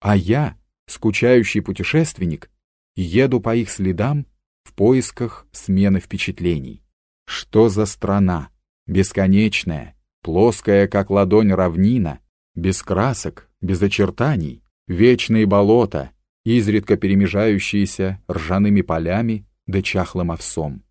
а я, скучающий путешественник, еду по их следам в поисках смены впечатлений. Что за страна? Бесконечная, плоская, как ладонь равнина, без красок, без очертаний, вечные болота, изредка перемежающиеся ржаными полями да чахлым овсом.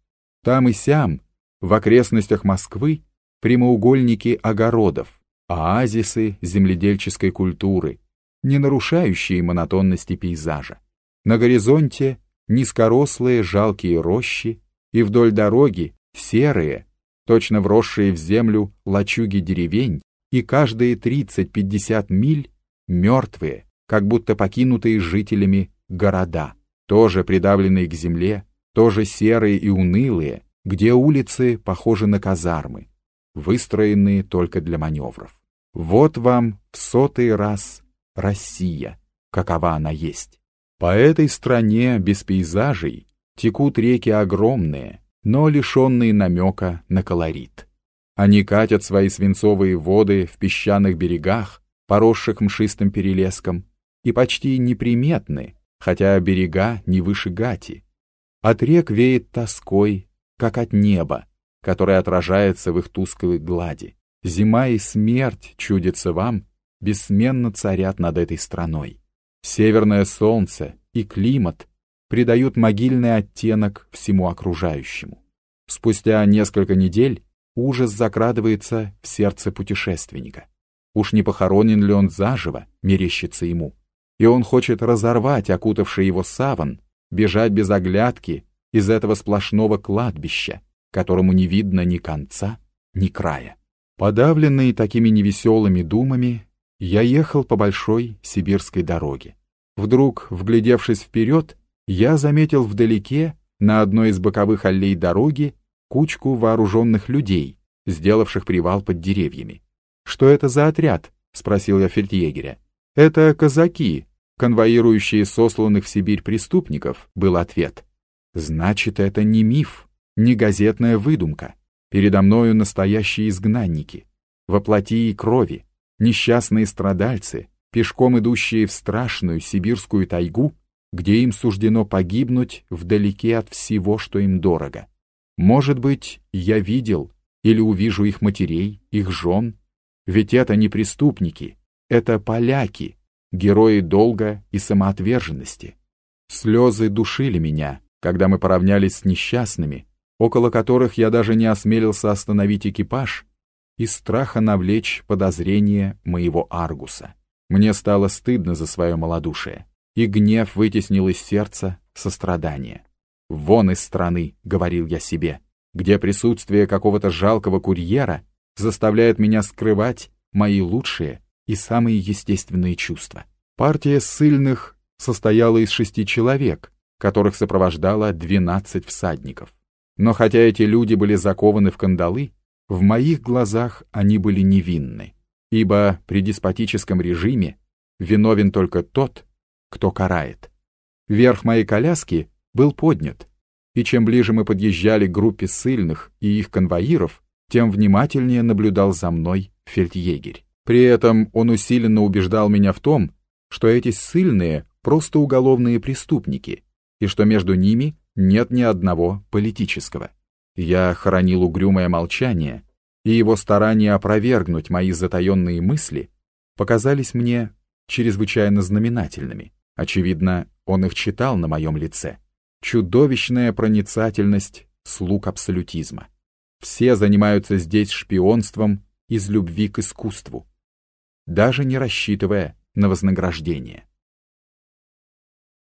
Там и сям, в окрестностях Москвы, прямоугольники огородов, оазисы земледельческой культуры, не нарушающие монотонности пейзажа. На горизонте низкорослые жалкие рощи и вдоль дороги серые, точно вросшие в землю лачуги деревень, и каждые 30-50 миль мертвые, как будто покинутые жителями города, тоже придавленные к земле, тоже серые и унылые, где улицы похожи на казармы, выстроенные только для маневров. Вот вам в сотый раз Россия, какова она есть. По этой стране без пейзажей текут реки огромные, но лишенные намека на колорит. Они катят свои свинцовые воды в песчаных берегах, поросших мшистым перелеском, и почти неприметны, хотя берега не выше гати. От рек веет тоской, как от неба, которое отражается в их тусклой глади. Зима и смерть, чудится вам, бессменно царят над этой страной. Северное солнце и климат придают могильный оттенок всему окружающему. Спустя несколько недель ужас закрадывается в сердце путешественника. Уж не похоронен ли он заживо, мерещится ему. И он хочет разорвать окутавший его саван, бежать без оглядки из этого сплошного кладбища, которому не видно ни конца, ни края. Подавленный такими невеселыми думами, я ехал по большой сибирской дороге. Вдруг, вглядевшись вперед, я заметил вдалеке, на одной из боковых аллей дороги, кучку вооруженных людей, сделавших привал под деревьями. «Что это за отряд?» — спросил я фельдъегеря. «Это казаки, конвоирующие сосланных в Сибирь преступников», — был ответ. «Значит, это не миф, не газетная выдумка. Передо мною настоящие изгнанники, воплоти и крови, несчастные страдальцы, пешком идущие в страшную сибирскую тайгу, где им суждено погибнуть вдалеке от всего, что им дорого. Может быть, я видел или увижу их матерей, их жен, ведь это не преступники, это поляки, герои долга и самоотверженности. Слезы душили меня, когда мы поравнялись с несчастными, около которых я даже не осмелился остановить экипаж, из страха навлечь подозрение моего Аргуса. Мне стало стыдно за свое малодушие, и гнев вытеснил из сердца сострадание. «Вон из страны», — говорил я себе, где присутствие какого-то жалкого курьера заставляет меня скрывать мои лучшие и самые естественные чувства. Партия ссыльных состояла из шести человек, которых сопровождало двенадцать всадников. Но хотя эти люди были закованы в кандалы, в моих глазах они были невинны, ибо при деспотическом режиме виновен только тот, кто карает. Верх моей коляски был поднят, и чем ближе мы подъезжали к группе ссыльных и их конвоиров, тем внимательнее наблюдал за мной фельдъегерь. При этом он усиленно убеждал меня в том, что эти ссыльные просто уголовные преступники, и что между ними нет ни одного политического. Я хранил угрюмое молчание, и его старания опровергнуть мои затаенные мысли показались мне чрезвычайно знаменательными. Очевидно, он их читал на моем лице. Чудовищная проницательность слуг абсолютизма. Все занимаются здесь шпионством из любви к искусству, даже не рассчитывая на вознаграждение.